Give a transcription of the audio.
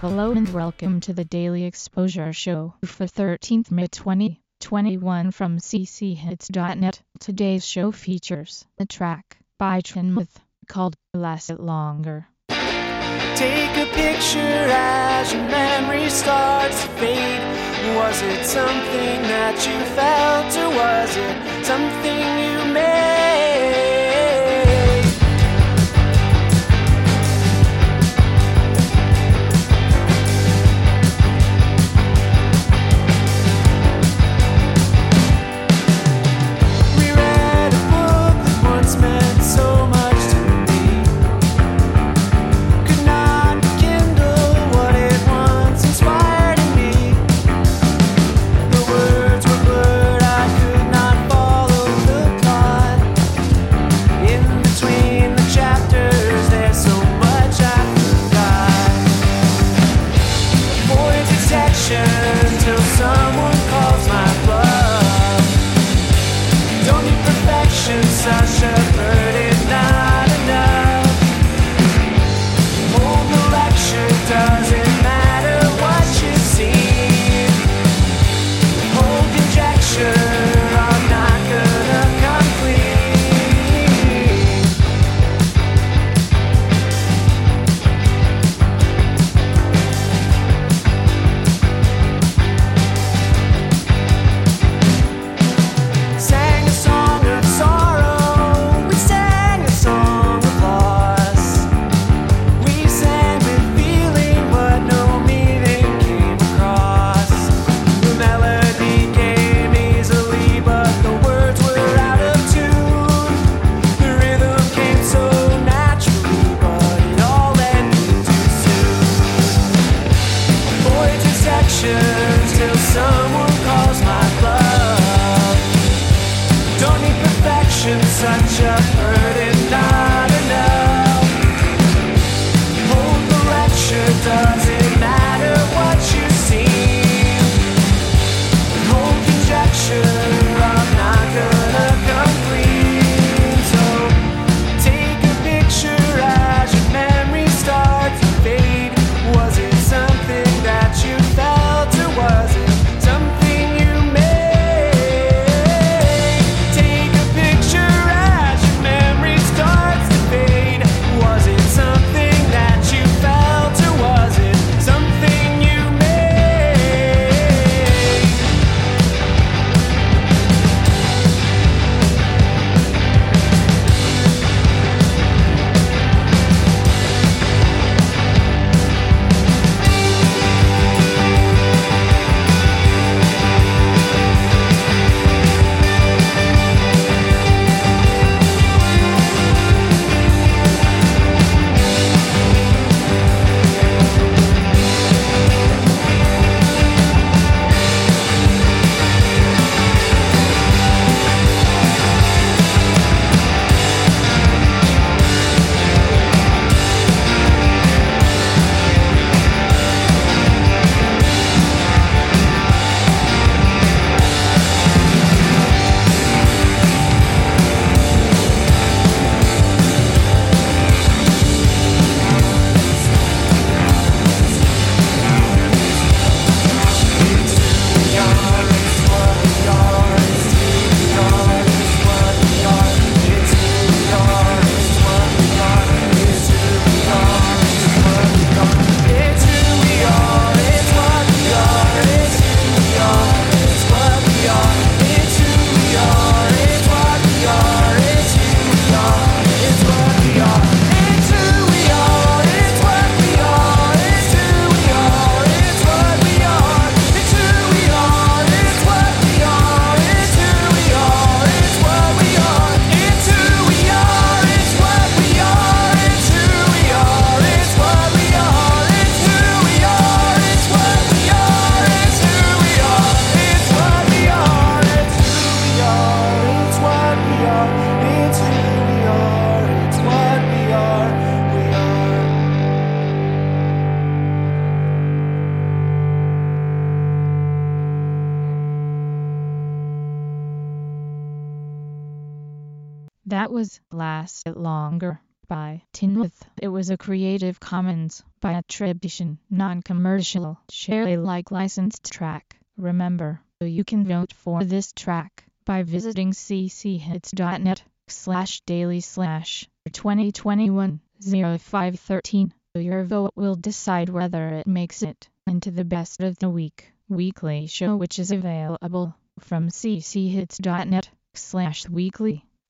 Hello and welcome to the Daily Exposure Show for 13th May 2021 from cchits.net. Today's show features a track by Trinmuth called Last It Longer. Take a picture as your memory starts to fade. Was it something that you felt or was it something you made? till someone calls my bluff. Don't need perfection, such a burden, not enough. Hold the lecture, does That was lasted longer by Tinwith. It was a Creative Commons by attribution, non-commercial, share Alike licensed track. Remember, you can vote for this track by visiting cchits.net slash daily slash 2021 0513. Your vote will decide whether it makes it into the best of the week weekly show which is available from cchits.net slash weekly.